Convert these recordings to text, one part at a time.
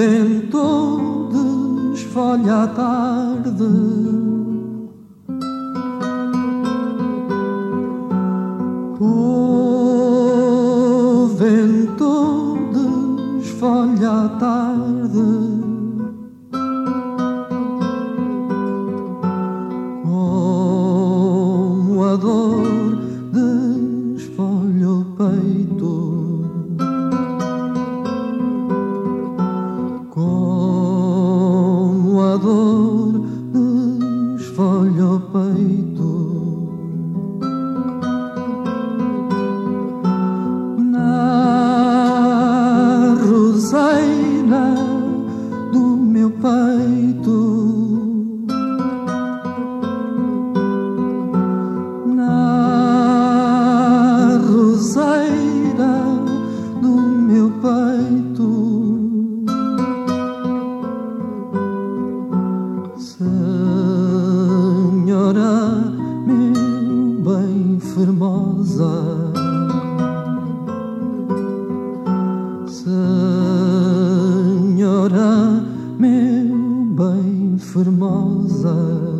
vento desfolha a tarde. tarde. Como a dor desfolha o peito. Como a dor desfolha o peito. bem fermosa. Senhora, meu bem fermosa.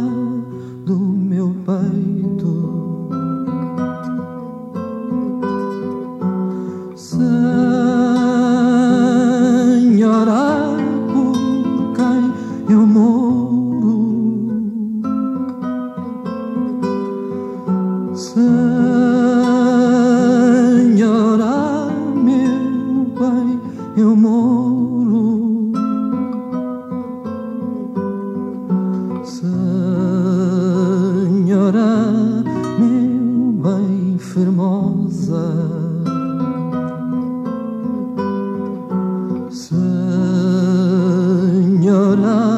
enfermosa. Senhora.